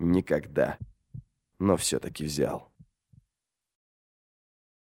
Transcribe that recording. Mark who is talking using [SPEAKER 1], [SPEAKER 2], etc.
[SPEAKER 1] Никогда. Но все-таки взял.